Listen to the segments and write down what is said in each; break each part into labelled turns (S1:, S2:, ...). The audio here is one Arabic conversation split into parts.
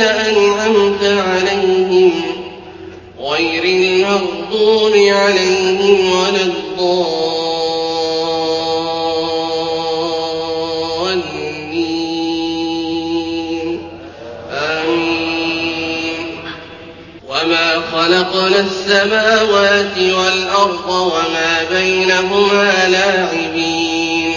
S1: أنعمت عليهم غير المغضوب عليهم ولا الضالين. آمين. وما خلقنا السماوات والأرض وما بينهما لاعبين.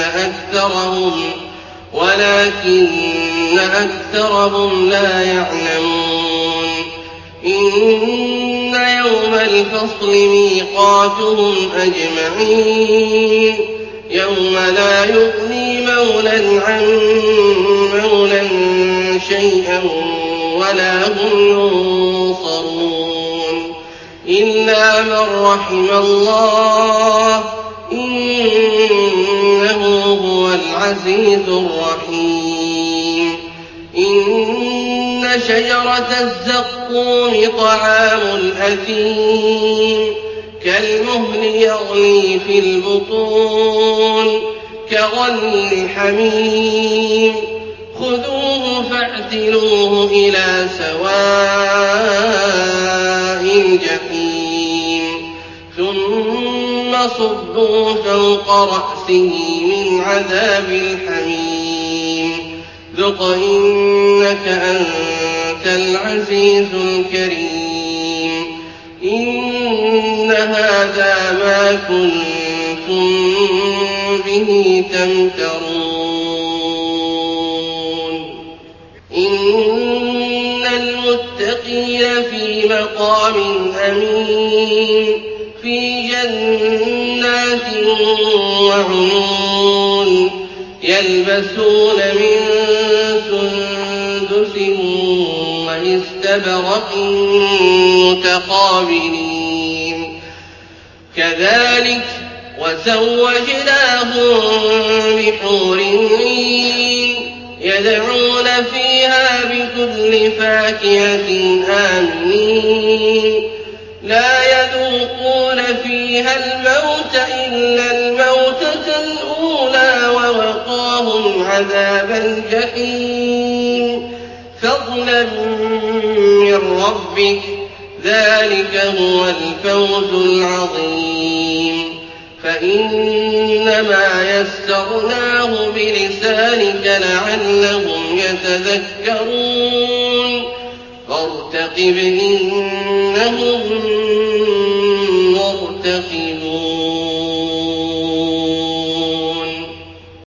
S1: أكثرهم ولكن أكثرهم لا يعلمون. إن يوم الفصل ميقاتهم أجمعين. يوم لا يغني مولى عن مولى شيئا ولا هم ينصرون. إلا من رحم الله إنه هو العزيز الرحيم. إن شجرة الزقوم طعام الأثيم كالمهل يغلي في البطون كغلي الحميم خذوه فاعتلوه إلى سواء الجحيم. ثم صبوا فوق رأسه من عذاب الحميم. ذق إنك أنت العزيز الكريم. إن هذا ما كنتم به تمترون. إن المتقين في مقام أمين. في جنات وعيون يلبسون من سندس واستبرق متقابلين. كذلك وزوجناهم بحور عين يدعون فيها بكل فاكهة آمنين. فيها الموت إلا الموتة الأولى ووقاهم عذاب الجحيم. فضلا من ربك ذلك هو الفوز العظيم. فإنما يسرناه بلسانك لعلهم يتذكرون.